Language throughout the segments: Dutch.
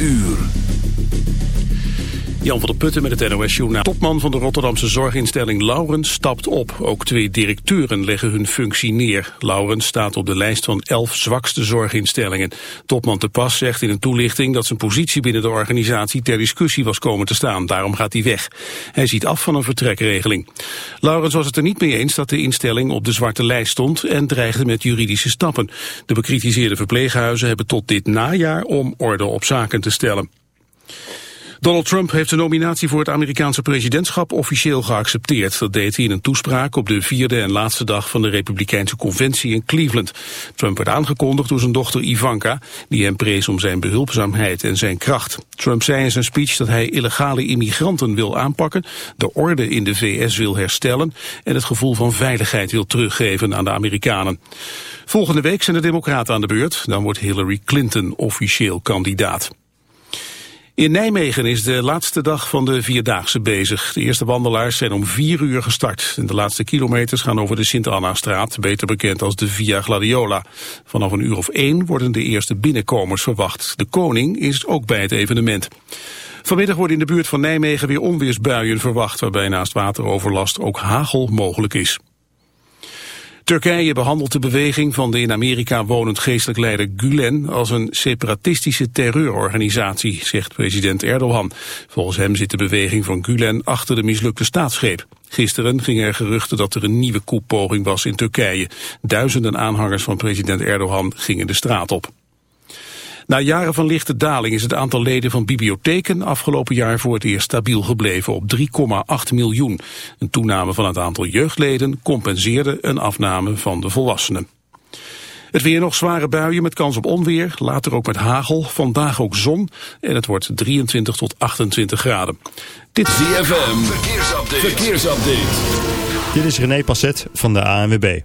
uur. Jan van der Putten met het NOS Journaal. Topman van de Rotterdamse zorginstelling Laurens stapt op. Ook twee directeuren leggen hun functie neer. Laurens staat op de lijst van elf zwakste zorginstellingen. Topman Te Pas zegt in een toelichting dat zijn positie binnen de organisatie ter discussie was komen te staan. Daarom gaat hij weg. Hij ziet af van een vertrekregeling. Laurens was het er niet mee eens dat de instelling op de zwarte lijst stond en dreigde met juridische stappen. De bekritiseerde verpleeghuizen hebben tot dit najaar om orde op zaken te stellen. Donald Trump heeft de nominatie voor het Amerikaanse presidentschap officieel geaccepteerd. Dat deed hij in een toespraak op de vierde en laatste dag van de Republikeinse conventie in Cleveland. Trump werd aangekondigd door zijn dochter Ivanka, die hem prees om zijn behulpzaamheid en zijn kracht. Trump zei in zijn speech dat hij illegale immigranten wil aanpakken, de orde in de VS wil herstellen en het gevoel van veiligheid wil teruggeven aan de Amerikanen. Volgende week zijn de democraten aan de beurt, dan wordt Hillary Clinton officieel kandidaat. In Nijmegen is de laatste dag van de Vierdaagse bezig. De eerste wandelaars zijn om vier uur gestart. De laatste kilometers gaan over de Sint-Anna-straat, beter bekend als de Via Gladiola. Vanaf een uur of één worden de eerste binnenkomers verwacht. De koning is ook bij het evenement. Vanmiddag worden in de buurt van Nijmegen weer onweersbuien verwacht... waarbij naast wateroverlast ook hagel mogelijk is. Turkije behandelt de beweging van de in Amerika wonend geestelijk leider Gulen als een separatistische terreurorganisatie, zegt president Erdogan. Volgens hem zit de beweging van Gulen achter de mislukte staatsgreep. Gisteren gingen er geruchten dat er een nieuwe koepoging was in Turkije. Duizenden aanhangers van president Erdogan gingen de straat op. Na jaren van lichte daling is het aantal leden van bibliotheken afgelopen jaar voor het eerst stabiel gebleven op 3,8 miljoen. Een toename van het aantal jeugdleden compenseerde een afname van de volwassenen. Het weer nog zware buien met kans op onweer, later ook met hagel, vandaag ook zon en het wordt 23 tot 28 graden. Dit is ZFM, verkeersupdate. verkeersupdate. Dit is René Passet van de ANWB.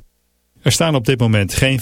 Er staan op dit moment geen...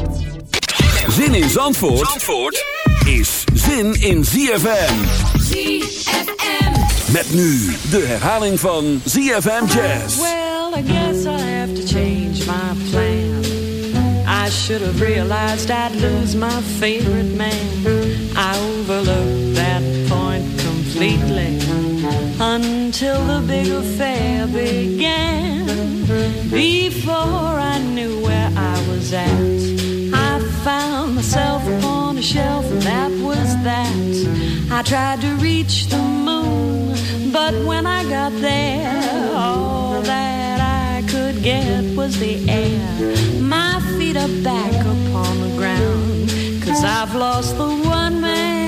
Zin in Zandvoort, Zandvoort is zin in ZFM. ZFM. Met nu de herhaling van ZFM Jazz. Well, I guess I have to change my plan. I should have realized I'd lose my favorite man. I overlooked that point completely until the big affair began. Before I knew where I was at, found myself upon a shelf, and that was that. I tried to reach the moon, but when I got there, all that I could get was the air. My feet are back upon the ground, cause I've lost the one man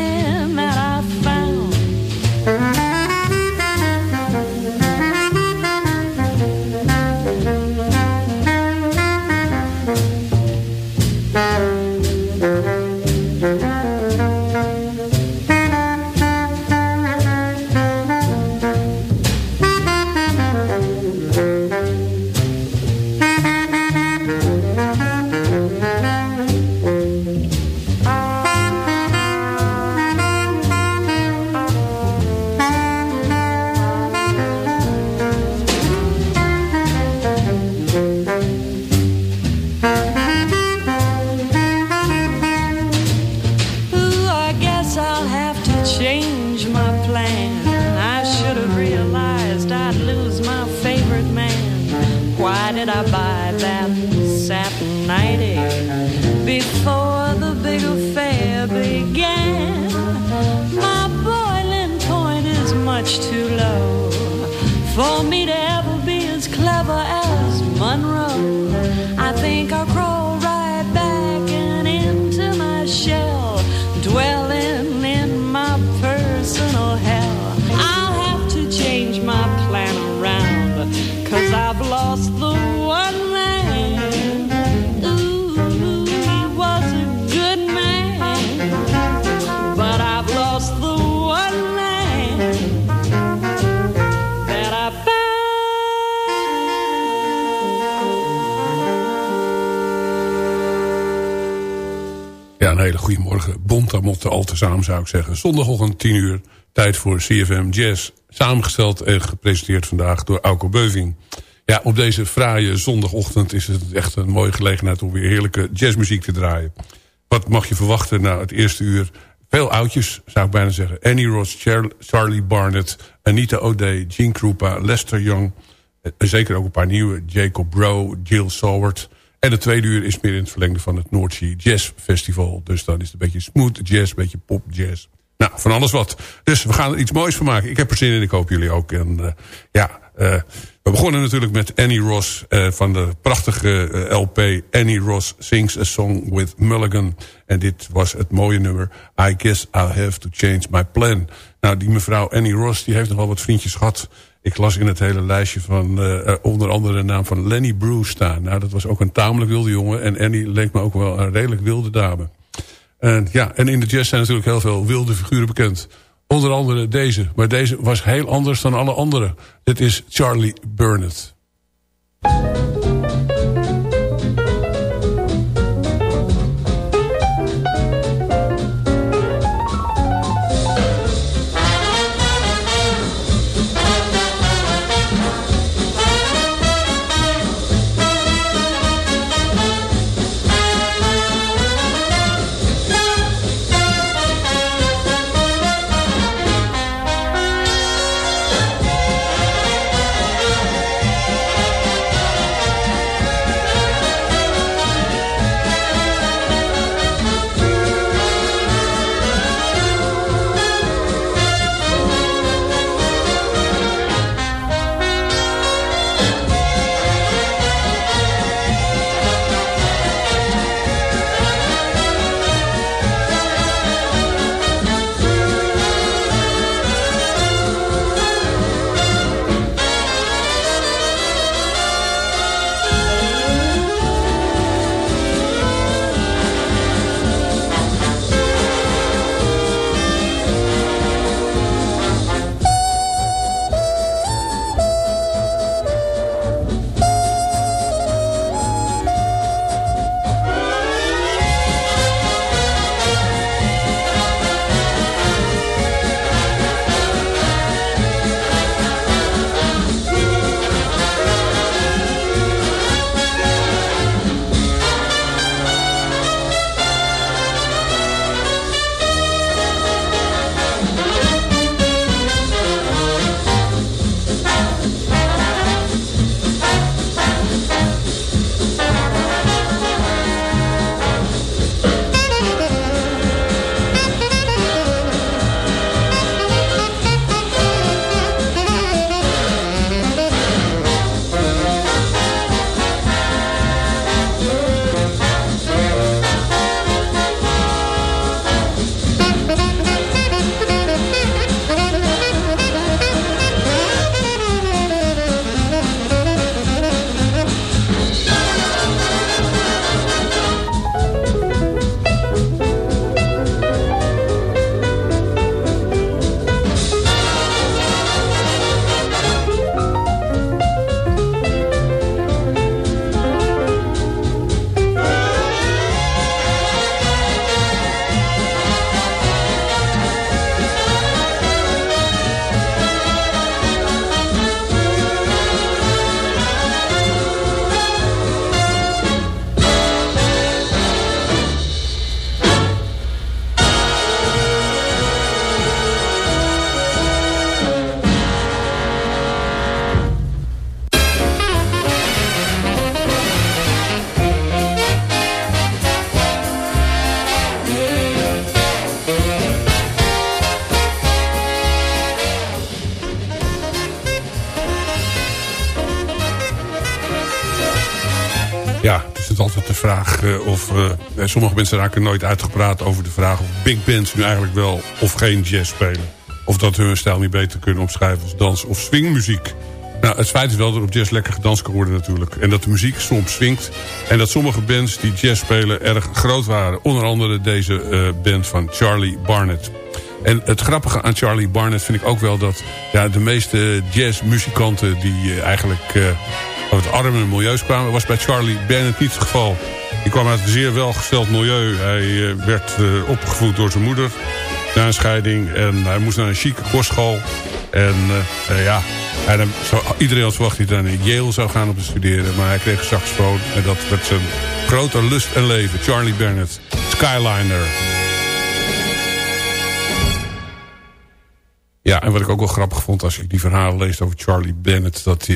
as Monroe. I think I'll Bontamotte al tezamen zou ik zeggen. Zondagochtend 10 uur. Tijd voor CFM Jazz. Samengesteld en gepresenteerd vandaag door Auko Beuving. Ja, op deze fraaie zondagochtend is het echt een mooie gelegenheid... om weer heerlijke jazzmuziek te draaien. Wat mag je verwachten na het eerste uur? Veel oudjes, zou ik bijna zeggen. Annie Ross, Char- Charlie Barnett, Anita O'Day, Gene Krupa, Lester Young... en zeker ook een paar nieuwe. Jacob Bro, Jill Saward... En het tweede uur is meer in het verlengde van het Noordzee Jazz Festival. Dus dan is het een beetje smooth jazz, een beetje pop jazz. Nou, van alles wat. Dus we gaan er iets moois van maken. Ik heb er zin in, ik hoop jullie ook. En eh, ja, eh, we begonnen natuurlijk met Annie Ross eh, van de prachtige LP Annie Ross Sings a Song with Mulligan. En dit was het mooie nummer I Guess I'll Have to Change My Plan. Nou, die mevrouw Annie Ross die heeft nog wel wat vriendjes gehad. Ik las in het hele lijstje van eh, onder andere de naam van Lenny Bruce staan. Nou, dat was ook een tamelijk wilde jongen. En Annie leek me ook wel een redelijk wilde dame. En, ja, en in de jazz zijn natuurlijk heel veel wilde figuren bekend. Onder andere deze. Maar deze was heel anders dan alle andere. Dit is Charlie Burnett. Sommige mensen raken nooit uitgepraat over de vraag... of big bands nu eigenlijk wel of geen jazz spelen. Of dat hun stijl niet beter kunnen opschrijven als dans- of swingmuziek. Nou, het feit is wel dat op jazz lekker gedanst kan worden natuurlijk. En dat de muziek soms swingt. En dat sommige bands die jazz spelen erg groot waren. Onder andere deze uh, band van Charlie Barnett. En het grappige aan Charlie Barnett vind ik ook wel dat... Ja, de meeste jazzmuzikanten die eigenlijk uit het arme milieus kwamen... was bij Charlie Barnett niet het geval. Hij kwam uit een zeer welgesteld milieu. Hij uh, werd uh, opgevoed door zijn moeder na een scheiding. En hij moest naar een chique kostschool. En uh, ja, iedereen had verwacht dat hij naar Yale zou gaan om te studeren. Maar hij kreeg een saxofoon. En dat werd zijn grote lust en leven. Charlie Barnett, Skyliner. Ja, en wat ik ook wel grappig vond als ik die verhalen leest over Charlie Bennett... dat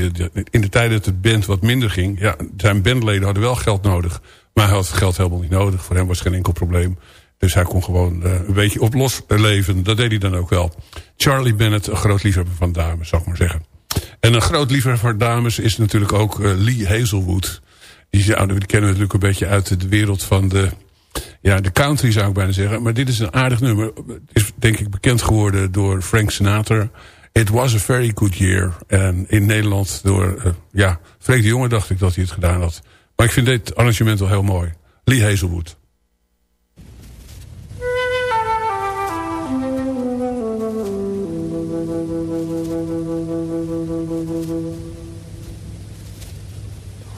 in de tijd dat het band wat minder ging... Ja, zijn bandleden hadden wel geld nodig. Maar hij had geld helemaal niet nodig. Voor hem was geen enkel probleem. Dus hij kon gewoon uh, een beetje op los leven. Dat deed hij dan ook wel. Charlie Bennett, een groot liefhebber van dames, zou ik maar zeggen. En een groot liefhebber van dames is natuurlijk ook uh, Lee Hazelwood. Die, kennen we natuurlijk een beetje uit de wereld van de ja, de country zou ik bijna zeggen. Maar dit is een aardig nummer. Het is denk ik bekend geworden door Frank Sinatra. It was a very good year. En in Nederland door, uh, ja, Freek de Jonge dacht ik dat hij het gedaan had. Maar ik vind dit arrangement wel heel mooi. Lee Hazelwood.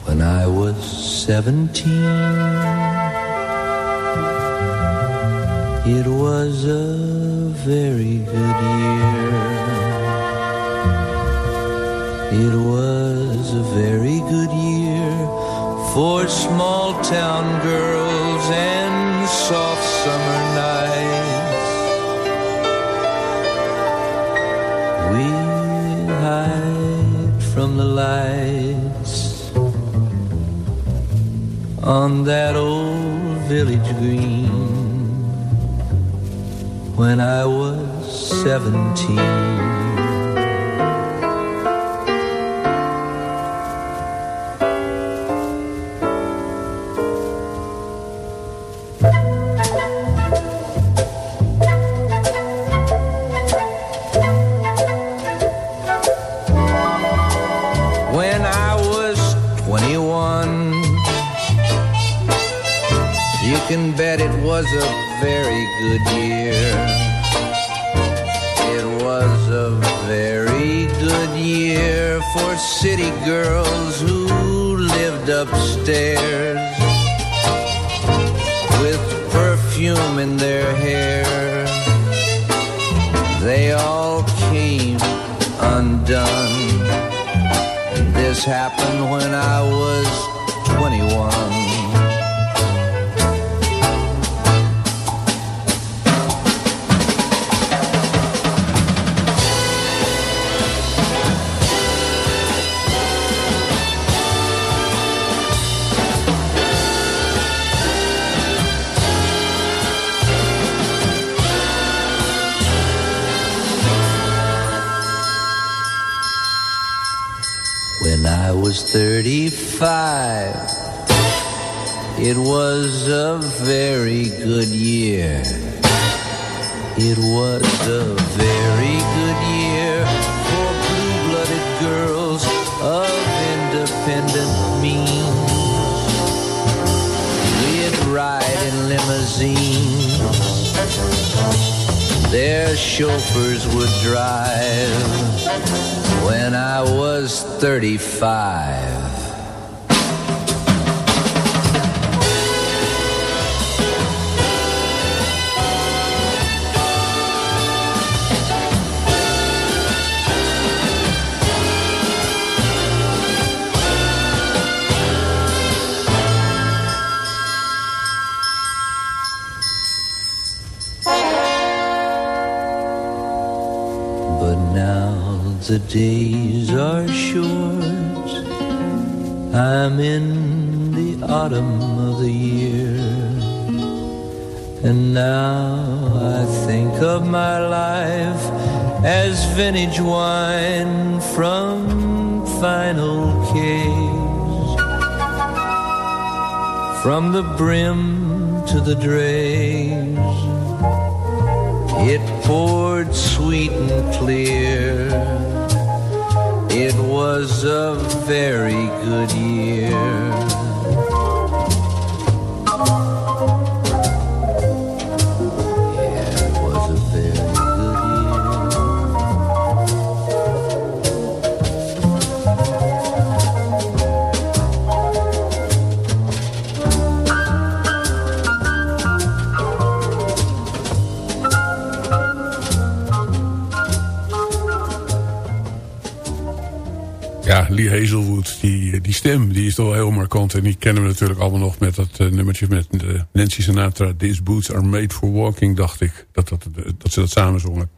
When I was 17 It was a very good year. It was a very good year for small town girls and soft summer nights. We hide from the lights on that old village green when I was seventeen. The days are short. I'm in the autumn of the year. And now I think of my life as vintage wine from final caves. from the brim to the dregs. It poured sweet and clear. It was a very good year. Die, die stem, die is toch wel heel markant. En die kennen we natuurlijk allemaal nog met dat eh, nummertje met eh, Nancy Sinatra. These boots are made for walking, dacht ik. Dat, dat, dat ze dat samen zongen.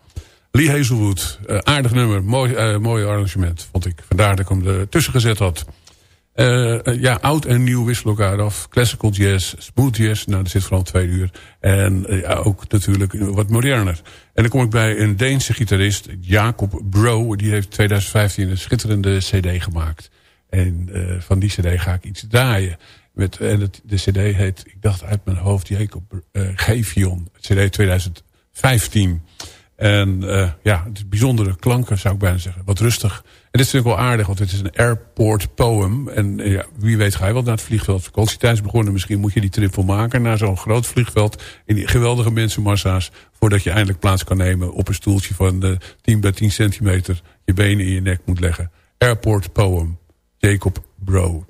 Lee Hazelwood, eh, aardig nummer, mooi, eh, mooi arrangement, vond ik. Vandaar dat ik hem er tussen gezet had. Eh, eh, ja, oud en nieuw wisselen elkaar af. Classical jazz, smooth jazz, nou, dat zit vooral twee uur. En eh, ja, ook natuurlijk wat moderner. En dan kom ik bij een Deense gitarist, Jacob Bro. Die heeft 2015 een schitterende cd gemaakt. En eh, van die cd ga ik iets draaien. Met, en de cd heet, ik dacht uit mijn hoofd, Jacob uh, Gevion. CD 2015. En uh, ja, het is bijzondere klanken zou ik bijna zeggen. Wat rustig. En dit vind ik wel aardig, want het is een airport poem. En uh, ja, wie weet ga je wel naar het vliegveld vakantietijd is begonnen. Misschien moet je die trip wel maken naar zo'n groot vliegveld. In die geweldige mensenmassa's. Voordat je eindelijk plaats kan nemen op een stoeltje van uh, 10 bij 10 centimeter. Je benen in je nek moet leggen. Airport poem. Jacob Bro.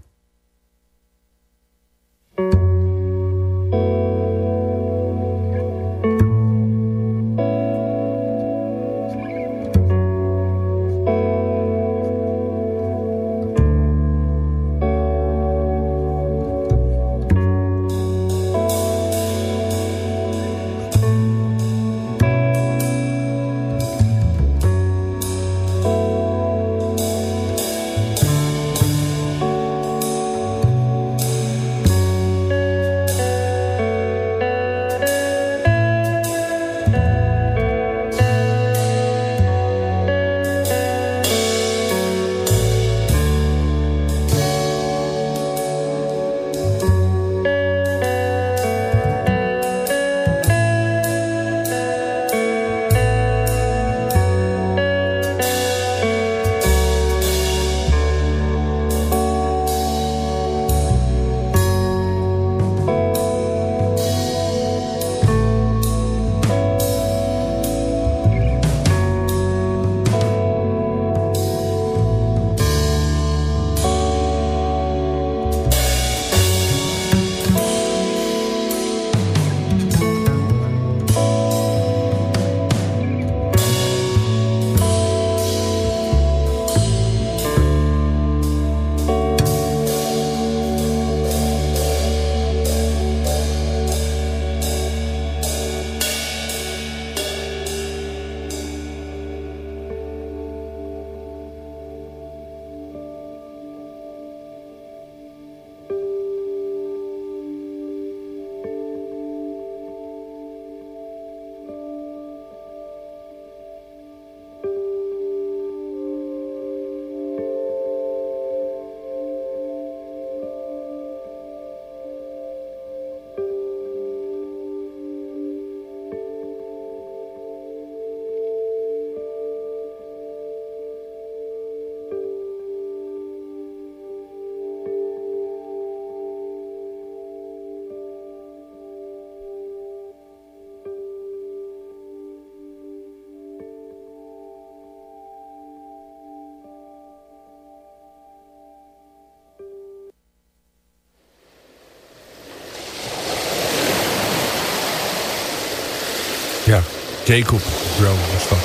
Jacob Bro was dat.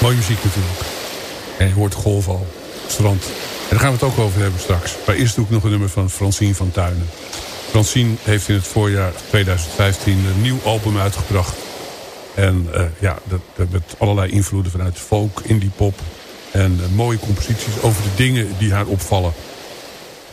Mooie muziek natuurlijk. En je hoort golf al. Strand. En daar gaan we het ook over hebben straks. Maar eerst doe ik nog een nummer van Francine van Tuinen. Francine heeft in het voorjaar 2015 een nieuw album uitgebracht. En uh, ja, dat, dat met allerlei invloeden vanuit folk, indie pop. En uh, mooie composities over de dingen die haar opvallen.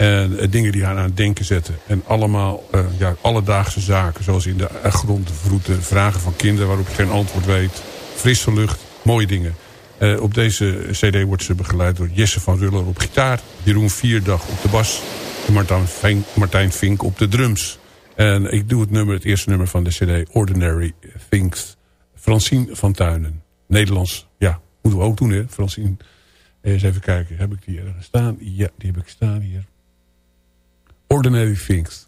En eh, dingen die haar aan het denken zetten. En allemaal eh, ja, alledaagse zaken. Zoals in de grond vroeten, vragen van kinderen waarop je geen antwoord weet. Frisse lucht, mooie dingen. Eh, op deze cd wordt ze begeleid door Jesse van Ruller op gitaar... Jeroen Vierdag op de bas en Martijn, Fink, Martijn Vink op de drums. En ik doe het, nummer, het eerste nummer van de cd, Ordinary Things. Francine van Tuinen, Nederlands. Ja, moeten we ook doen, hè, Francine. Eens even kijken, heb ik die ergens staan? Ja, die heb ik staan hier. ordinary things.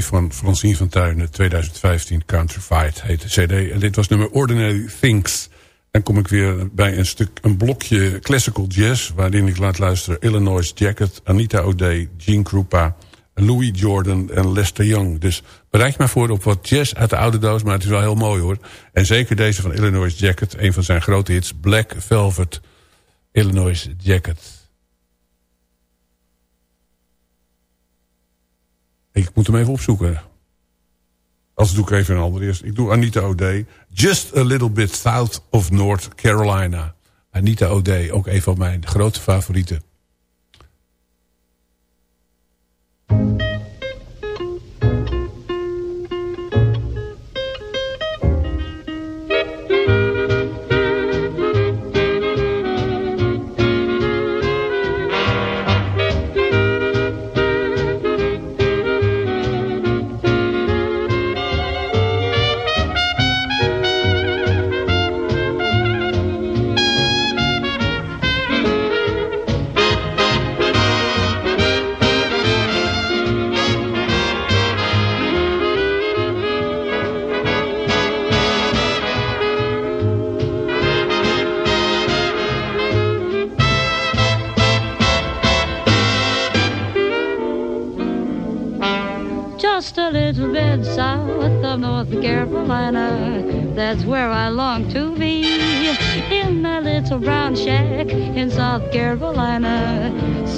van Francine van Tuinen, 2015, Countrified heet de cd. En dit was nummer Ordinary Things. Dan kom ik weer bij een, stuk, een blokje classical jazz... waarin ik laat luisteren Illinois Jacket, Anita O'Day, Gene Krupa... Louis Jordan en Lester Young. Dus bereid maar voor op wat jazz uit de oude doos... maar het is wel heel mooi hoor. En zeker deze van Illinois Jacket, een van zijn grote hits... Black Velvet, Illinois Jacket... Ik moet hem even opzoeken. Als doe ik even een ander eerst. Ik doe Anita O'Day. Just a little bit south of North Carolina. Anita O'Day, ook een van mijn grote favorieten.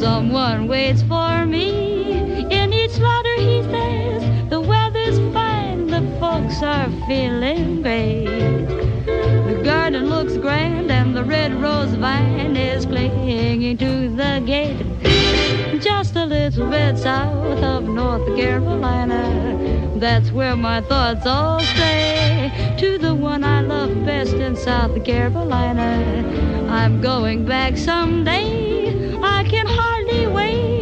Someone waits for me. In each slaughter, he says, the weather's fine, the folks are feeling great. The garden looks grand, and the red rose vine is clinging to the gate. Just a little bit south of North Carolina, that's where my thoughts all stay. To the one I love best in South Carolina, I'm going back someday. I away.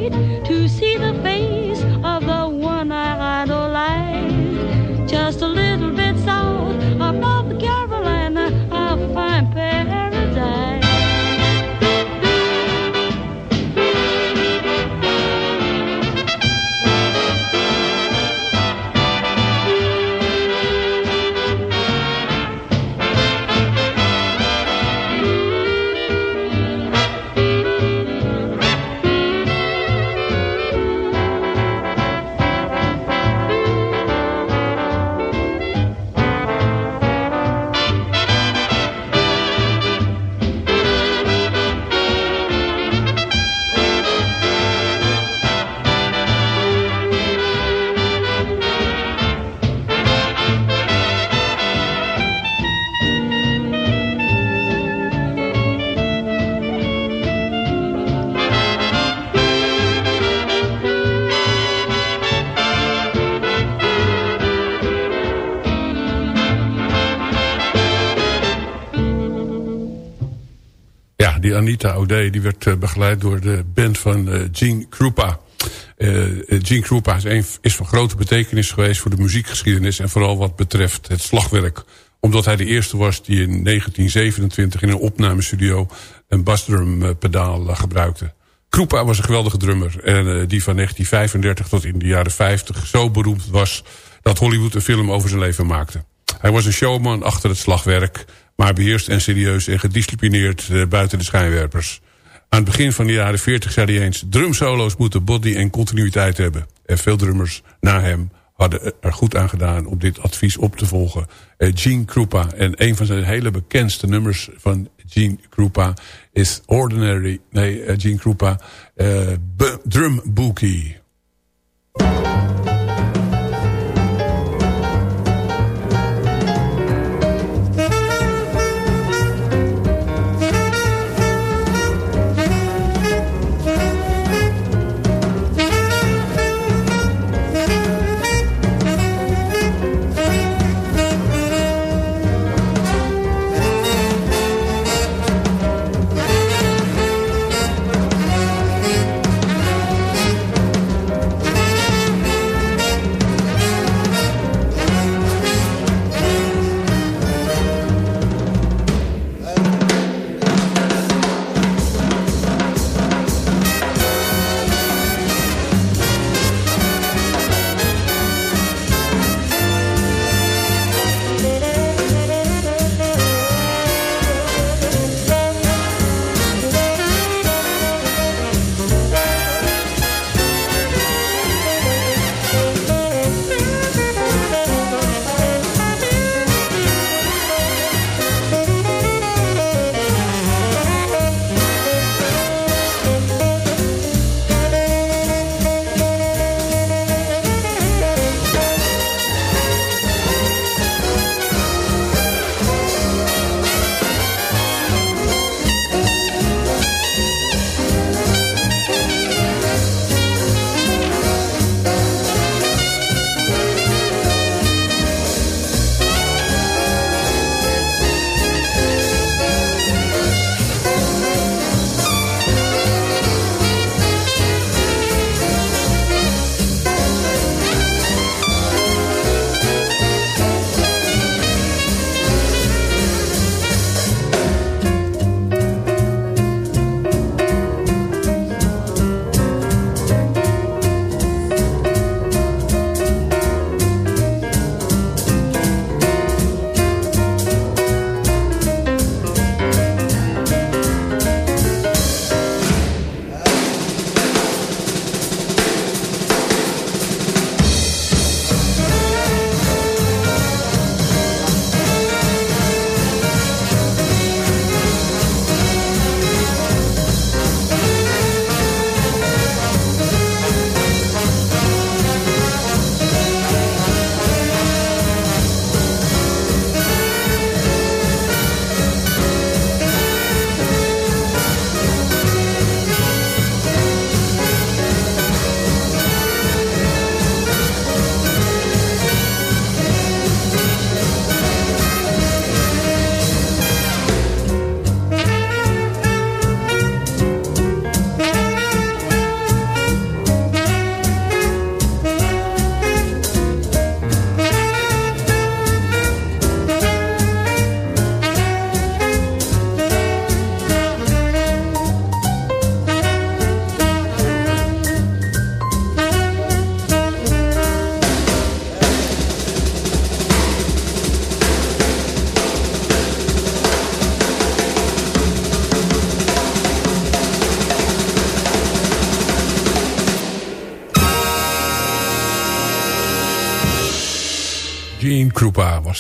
Die werd eh, begeleid door de band van eh, Gene Krupa. Eh, Gene Krupa is, is van grote betekenis geweest voor de muziekgeschiedenis... en vooral wat betreft het slagwerk. Omdat hij de eerste was die in 1927 in een opnamestudio... een basdrum pedaal eh, gebruikte. Krupa was een geweldige drummer. En die van 1935 tot in de jaren 50 zo beroemd was... dat Hollywood een film over zijn leven maakte. Hij was een showman achter het slagwerk... maar beheerst en serieus en gedisciplineerd eh, buiten de schijnwerpers. Aan het begin van de jaren 40 zei hij eens... drumsolo's moeten body en continuïteit hebben. En veel drummers na hem hadden er goed aan gedaan... om dit advies op te volgen. Eh, Gene Krupa. En een van zijn hele bekendste nummers van Gene Krupa... is Ordinary... Nee, eh, Gene Krupa... Drum Bookie.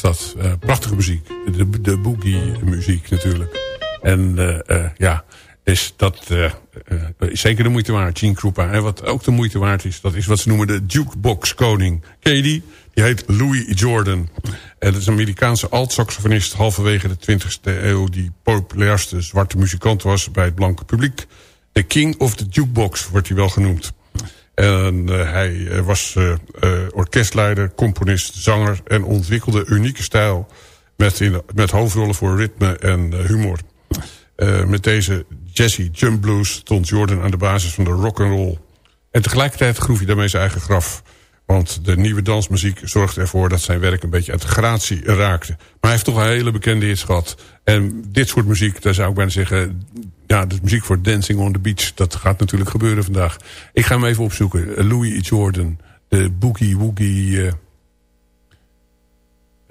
Uh, prachtige muziek. De, de boogie muziek natuurlijk. En uh, uh, ja, is dat zeker de moeite waard, Gene Krupa. En wat ook de moeite waard is, dat is wat ze noemen de jukebox koning. Ken die? Die heet Louis Jordan. En dat is een Amerikaanse alt-saxofonist halverwege de 20e eeuw... die populairste zwarte muzikant was bij het blanke publiek. De King of the Jukebox wordt hij wel genoemd. En uh, hij was uh, orkestleider, componist, zanger... en ontwikkelde unieke stijl met, in, met hoofdrollen voor ritme en humor. met deze Jesse Jump Blues stond Jordan aan de basis van de rock and roll. En tegelijkertijd groef hij daarmee zijn eigen graf. Want de nieuwe dansmuziek zorgde ervoor dat zijn werk een beetje uit gratie raakte. Maar hij heeft toch een hele bekende hits gehad. En dit soort muziek, daar zou ik bijna zeggen... ja, de muziek voor Dancing on the Beach, dat gaat natuurlijk gebeuren vandaag. Ik ga hem even opzoeken. Louis Jordan, de Boogie Woogie... Uh,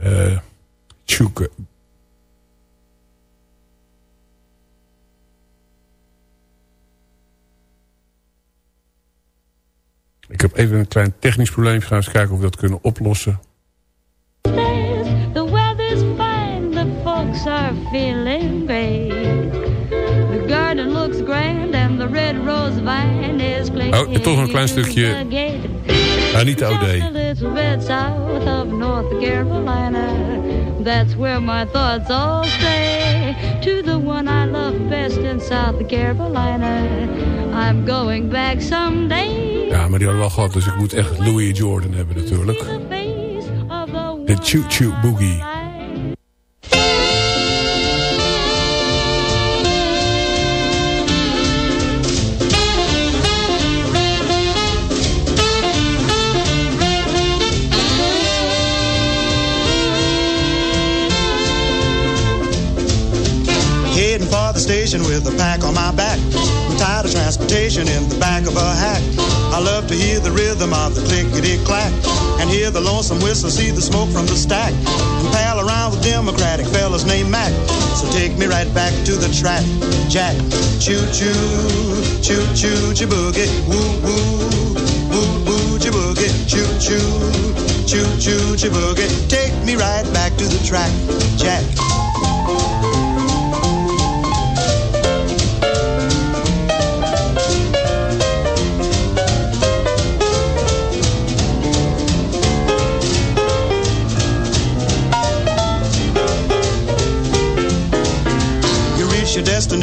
uh, Ik heb even een klein technisch probleem. Gaan eens kijken of we dat kunnen oplossen. Oh, toch een klein stukje. Anita O'Day. North Carolina. That's where my thoughts all stray. To the one I love best in South Carolina. I'm going back someday. Ja, maar die hadden we al gehad, dus ik moet echt Louis Jordan hebben natuurlijk. De Choo Choo Boogie. The station with a pack on my back. I'm tired of transportation in the back of a hack. I love to hear the rhythm of the clickety clack and hear the lonesome whistle, see the smoke from the stack and pal around with democratic fellas named Mac. So take me right back to the track, Jack. Choo choo, choo choo, choo boogie, woo woo, woo woo, choo boogie, choo choo, choo choo, choo boogie. Take me right back to the track, Jack.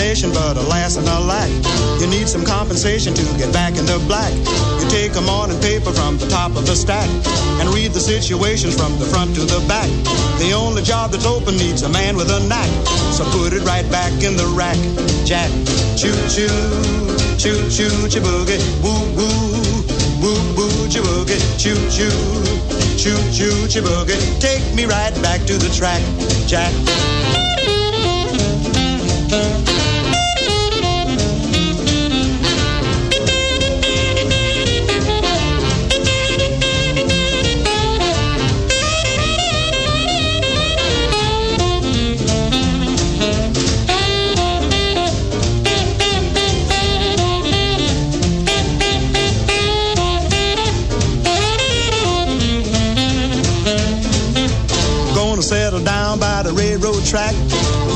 Destination, but alas and alack, you need some compensation to get back in the black. You take a morning paper from the top of the stack and read the situations from the front to the back. The only job that's open needs a man with a knack, so put it right back in the rack. Jack, choo choo, choo choo, choo boogie, woo woo, woo woo, choo boogie, choo choo, choo choo, choo boogie. Take me right back to the track, Jack. Track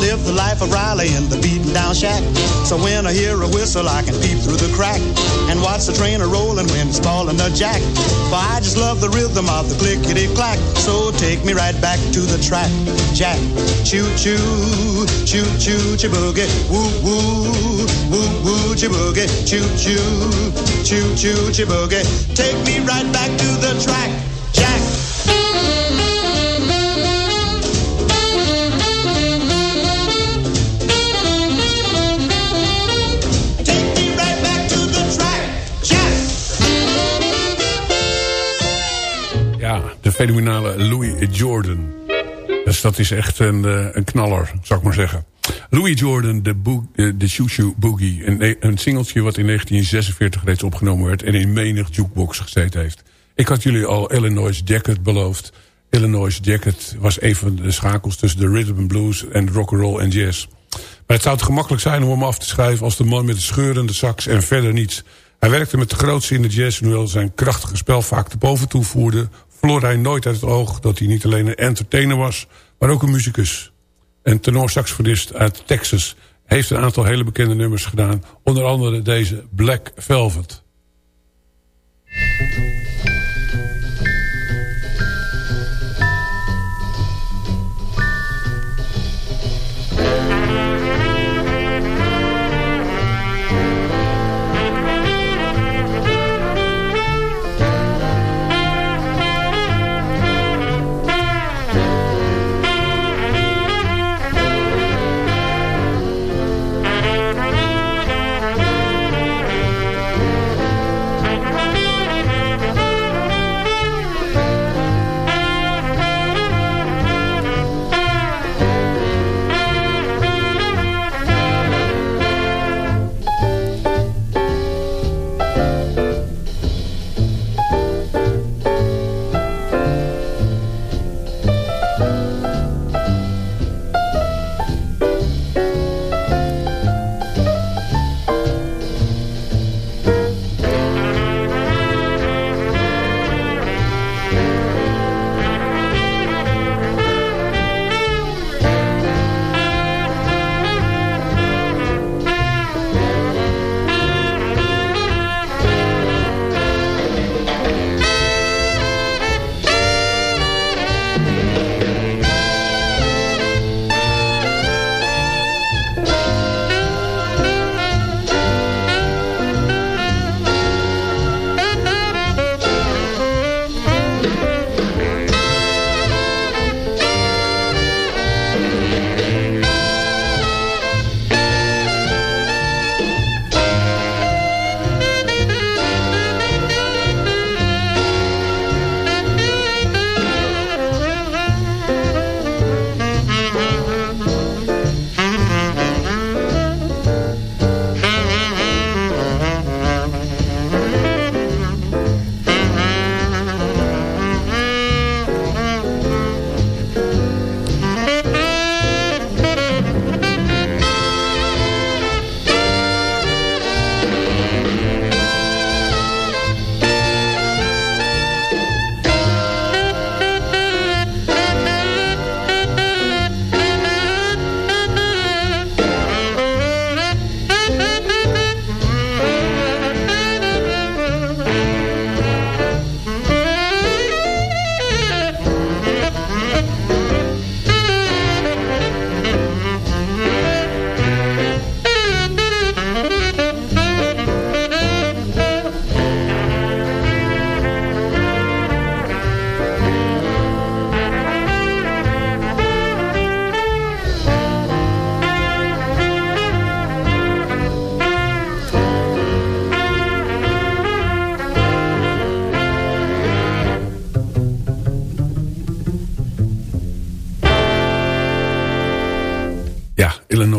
live the life of Riley in the beaten down shack. So when I hear a whistle, I can peep through the crack and watch the train a rolling when it's falling a jack. For I just love the rhythm of the clickety clack. So take me right back to the track, Jack. Choo choo, choo choo, choo boogie, woo woo, woo woo, choo choo choo, choo choo, choo. Take me right back to the track, fenomenale Louis Jordan. Dus dat is echt een, uh, een knaller, zou ik maar zeggen. Louis Jordan, de, boog, Shoo Boogie. Een, singeltje wat in 1946 reeds opgenomen werd... en in menig jukebox gezeten heeft. Ik had jullie al Illinois Jacket beloofd. Illinois Jacket was een van de schakels tussen de rhythm and blues... en rock and en jazz. Maar het zou te gemakkelijk zijn om hem af te schrijven... als de man met de scheurende sax en verder niets. Hij werkte met de grootste in de jazz... hoewel zijn krachtige spel vaak te boven toe voerde... verloor hij nooit uit het oog dat hij niet alleen een entertainer was... maar ook een muzikus. Een tenorsaxofonist uit Texas heeft een aantal hele bekende nummers gedaan. Onder andere deze Black Velvet.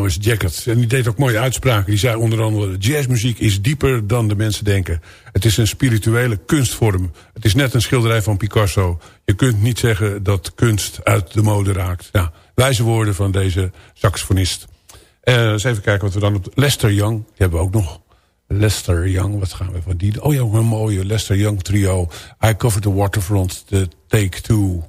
Illinois Jacket. En die deed ook mooie uitspraken. Die zei onder andere... jazzmuziek is dieper dan de mensen denken. Het is een spirituele kunstvorm. Het is net een schilderij van Picasso. Je kunt niet zeggen dat kunst uit de mode raakt. Ja, wijze woorden van deze saxofonist. Uh, eens even kijken wat we dan op... Lester Young, die hebben we ook nog. Lester Young, wat gaan we van die... Oh ja, een mooie Lester Young trio. I Covered the Waterfront, the Take Two...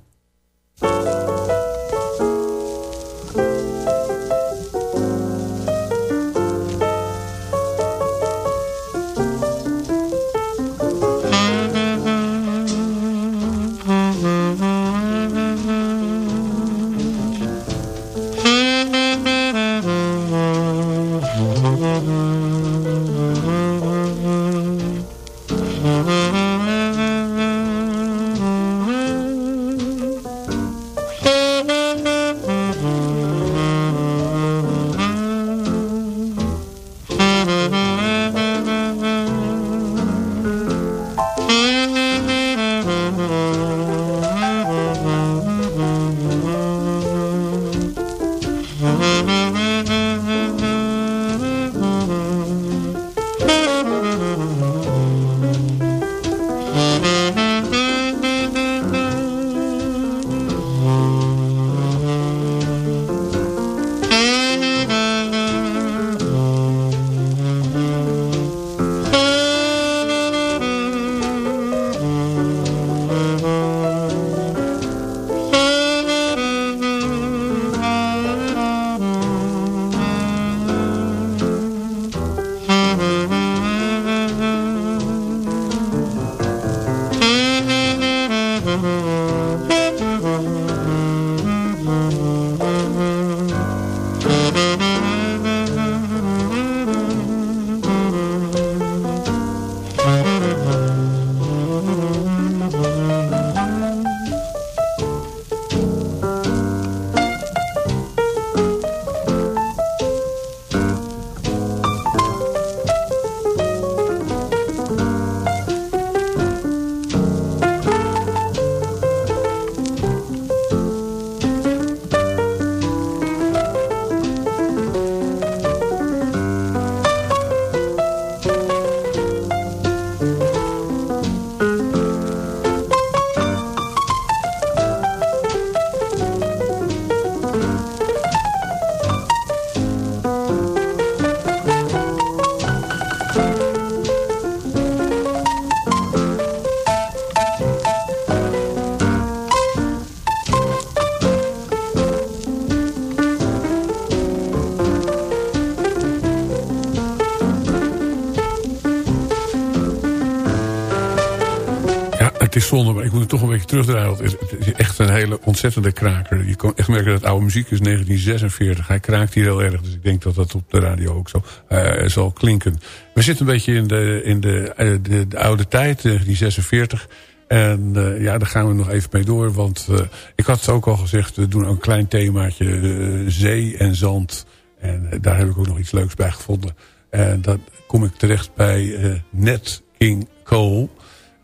want Het is, echt een hele ontzettende kraker. Je kan echt merken dat oude muziek is 1946. Hij kraakt hier heel erg, dus ik denk dat dat op de radio ook zo eh, zal klinken. We zitten een beetje in de, in de, eh, de, de oude tijd, 1946. En eh, ja, daar gaan we nog even mee door. Want ik had het ook al gezegd, we doen een klein themaatje. zee en zand. En daar heb ik ook nog iets leuks bij gevonden. En dan kom ik terecht bij Nat King Cole.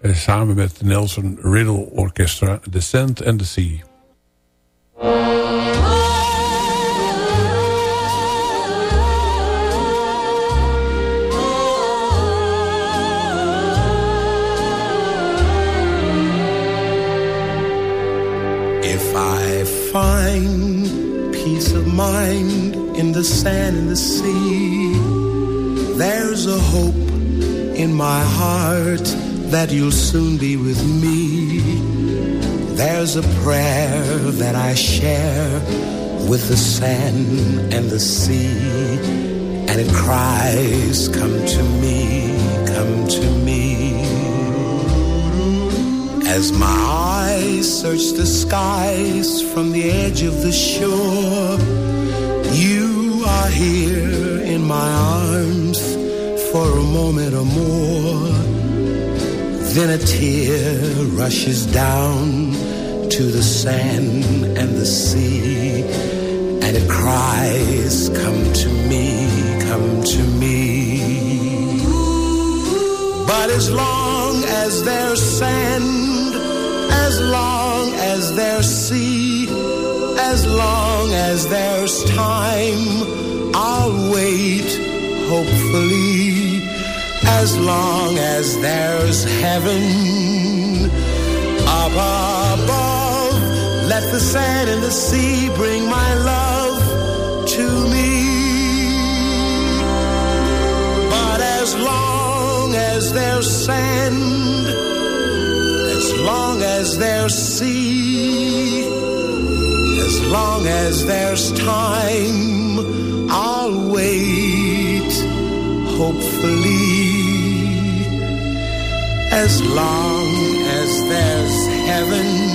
Eh, samen met Nelson Riddle Orchestra. The Sand and the Sea. If I find peace of mind in the sand and the sea, there's a hope in my heart that you'll soon be with me. There's a prayer that I share with the sand and the sea, and it cries, Come to me, come to me. As my eyes search the skies from the edge of the shore, you are here in my arms for a moment or more. Then a tear rushes down to the sand and the sea, and it cries, Come to me, come to me. But as long as there's sand, as long as there's sea, as long as there's time, I'll wait hopefully. As long as there's heaven up above, let the sand and the sea bring my love to me. But as long as there's sand, as long as there's sea, as long as there's time, I'll wait hopefully. As long as there's heaven.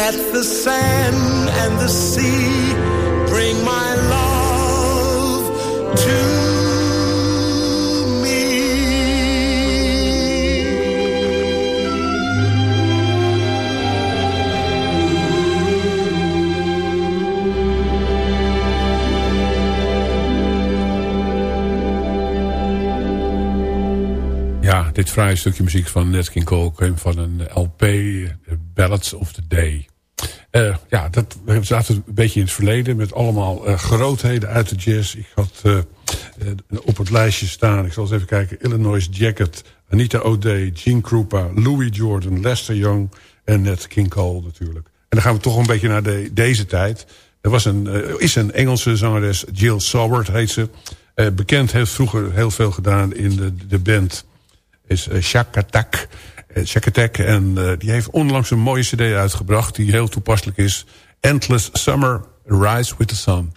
Let the sand and the sea bring my love to dit fraaie stukje muziek van Nat King Cole kwam van een LP, Ballads of the Day. Eh, ja, dat, zaten een beetje in het verleden met allemaal eh, grootheden uit de jazz. Ik had eh, op het lijstje staan, ik zal eens even kijken... Illinois Jacket, Anita O'Day, Gene Krupa, Louis Jordan, Lester Young en Nat King Cole natuurlijk. En dan gaan we toch een beetje naar de, deze tijd. Er was een, is een Engelse zangeres, Jill Sobert heet ze. Bekend, heeft vroeger heel veel gedaan in de, de band is uh, Shakatak. Uh, Shakatak. En uh, die heeft onlangs een mooie cd uitgebracht... die heel toepasselijk is. Endless Summer, Rise with the Sun.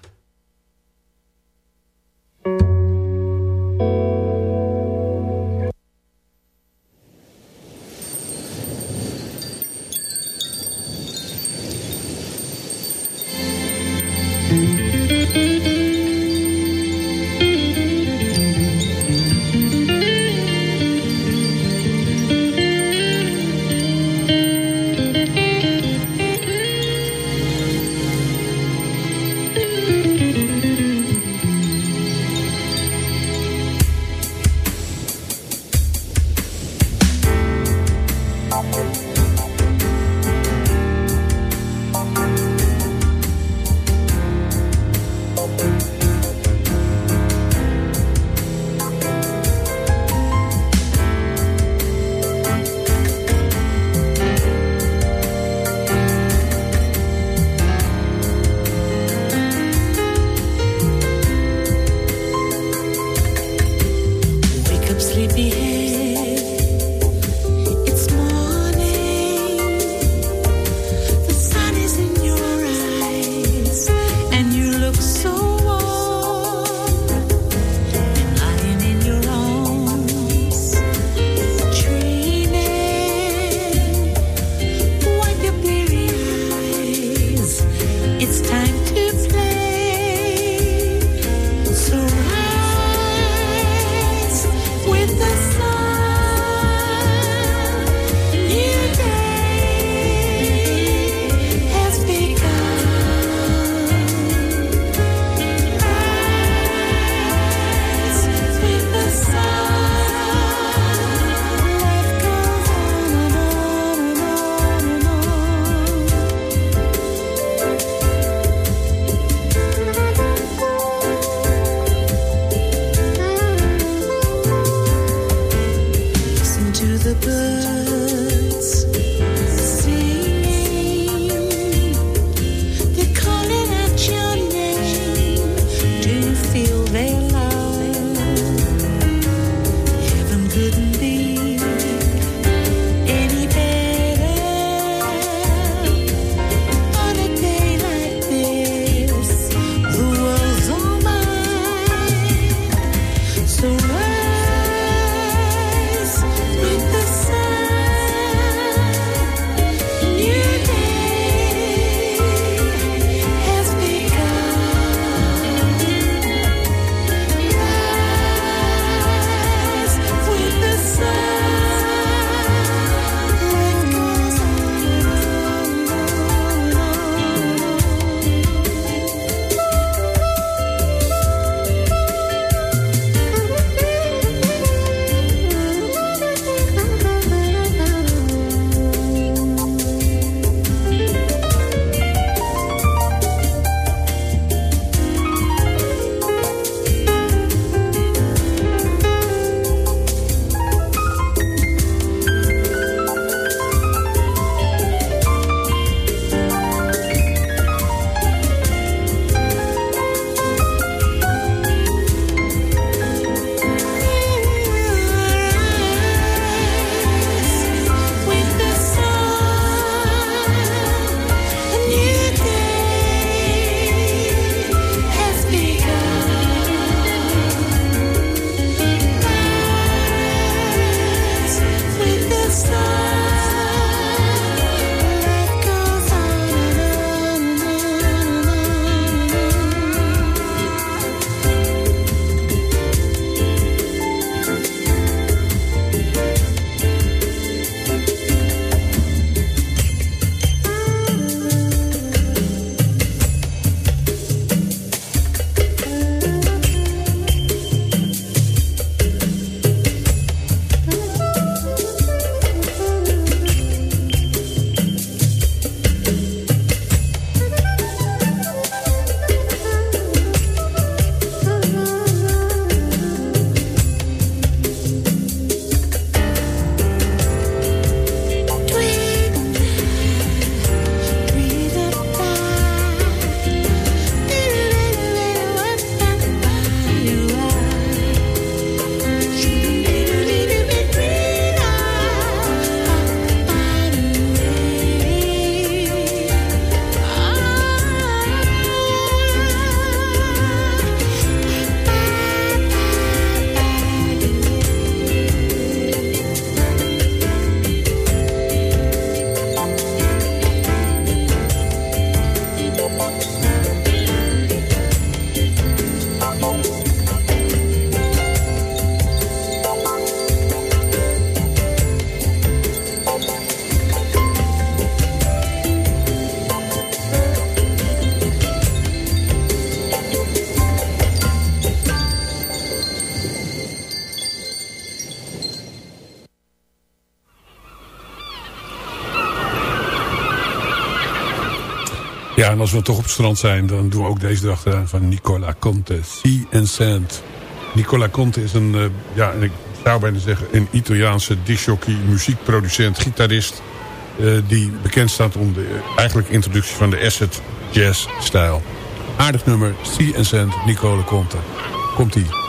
Ja, en als we toch op het strand zijn, dan doen we ook deze dag eraan van Nicola Conte. Sea and Sand. Nicola Conte is een, uh, ja, ik zou bijna zeggen, een Italiaanse disjockey, muziekproducent, gitarist. Uh, die bekend staat om de eigenlijk introductie van de acid jazz stijl. Aardig nummer, Sea and Sand, Nicola Conte. Komt-ie.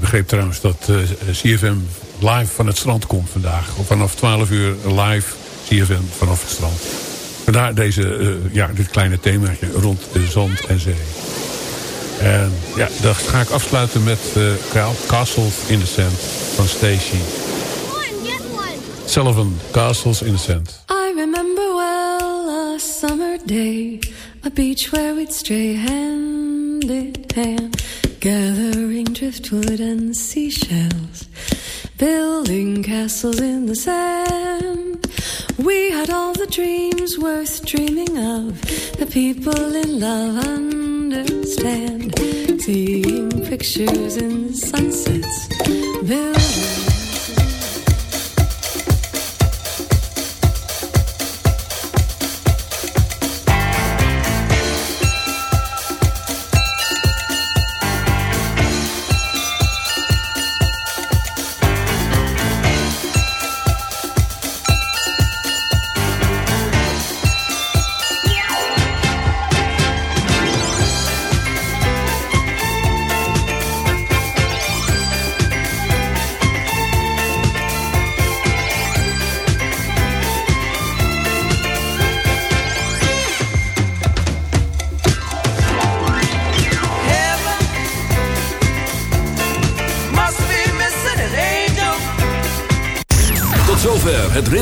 Begreep trouwens dat uh, eh, CFM live van het strand komt vandaag. Vanaf 12 uur live CFM vanaf het strand. Vandaar deze, uh, ja, dit kleine themaatje rond de zand en zee. En ja, dan ga ik afsluiten met uh, Castles in the Sand van Stacy. Sullivan, Castles in the Sand. I remember well a summer day. A beach where we'd stray hand in hand. Gathering driftwood and seashells, building castles in the sand. We had all the dreams worth dreaming of, the people in love understand. seeing pictures in sunsets, buildings.